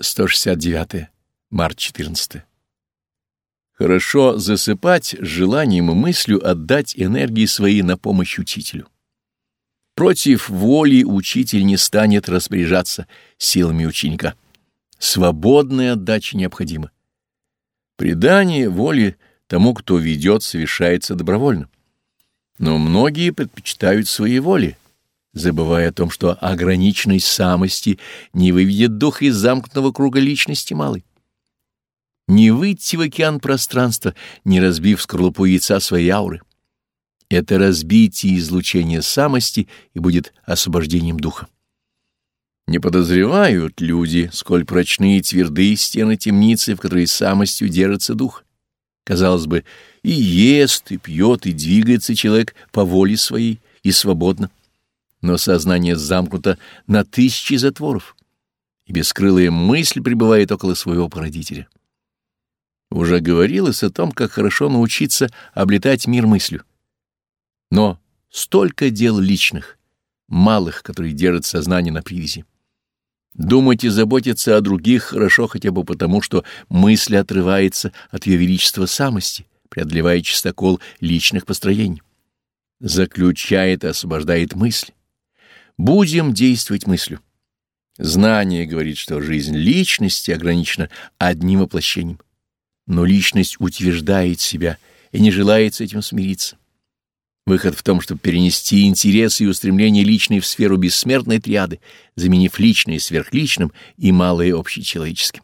169. Март 14. Хорошо засыпать желанием и мыслью отдать энергии свои на помощь учителю. Против воли учитель не станет распоряжаться силами ученика. Свободная отдача необходима. Предание воли тому, кто ведет, совершается добровольно. Но многие предпочитают свои воли, забывая о том, что ограниченность самости не выведет дух из замкнутого круга личности малой. Не выйти в океан пространства, не разбив скорлупу яйца своей ауры. Это разбитие излучения самости и будет освобождением духа. Не подозревают люди, сколь прочные и твердые стены темницы, в которой самостью держится дух. Казалось бы, и ест, и пьет, и двигается человек по воле своей, и свободно. Но сознание замкнуто на тысячи затворов, и бескрылая мысль пребывает около своего породителя. Уже говорилось о том, как хорошо научиться облетать мир мыслью. Но столько дел личных, малых, которые держат сознание на привязи. Думать и заботиться о других хорошо хотя бы потому, что мысль отрывается от ее величества самости, преодолевая чистокол личных построений. Заключает и освобождает мысль. Будем действовать мыслью. Знание говорит, что жизнь личности ограничена одним воплощением. Но личность утверждает себя и не желает с этим смириться. Выход в том, чтобы перенести интересы и устремления личные в сферу бессмертной триады, заменив личное сверхличным и малое общечеловеческим.